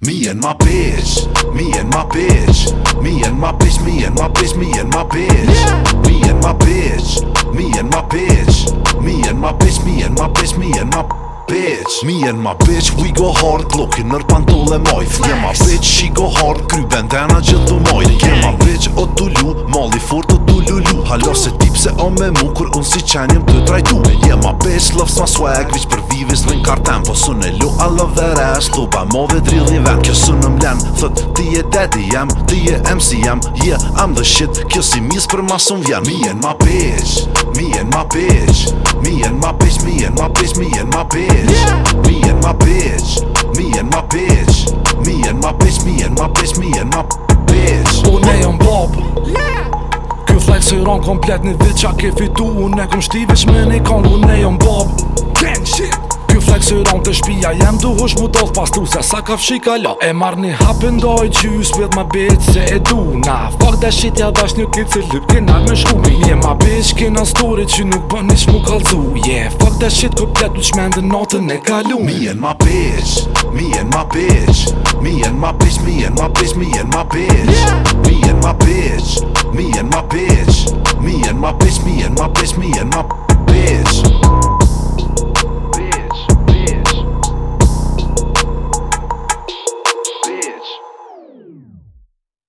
Me and my bitch, me and my bitch, me and my bitch, me and my bitch, me and my bitch, me and my bitch, me and my bitch, me and my bitch, me and my bitch, me and my. bitch Me and my bitch, we go hard Lokin nër pantole moj Flex Me and my bitch, she go hard Kry bandana gjithë të moj Me and my bitch, o të lu Molly for të du lulu Halo se tip se o me mu kur unë si qenë jëm të trajtu Me and my bitch, loves my swag Vyq për vivis në në Po në lu, I love the rest tu pa mo vetë rilli Kjo së në mlen Thët, ti e daddy jam Ti e MC jam Yeah, I'm the shit Kjo si mis për masë unë vjen Me and my bitch and my bitch me and my bitch me and my bitch me and my bitch me and my bitch me and my bitch me and my bitch me and my bitch me and my bitch me and my bitch oh no Shiron komplet një vit qa ke fitu Unë e kum shtive shme një kong Unë e bob Ten shit Kjo flek shiron të shpia Jem du hush mu tol pas tu Se sa ka fshika la E marrë një hapë ndoj Qy u ma bitch se e du Na fa da shit ja dash një klip se lyp kena me shku Me ma bish kena story që nuk bën një shmu kalzu Yeah, fuck da shit kër plet u qmen dhe natën e kalu Me jen ma bish, me ma bish Me ma bish, me ma bish, me ma bish Me ma bish, me ma bish Me ma bish, me ma bish, me ma bish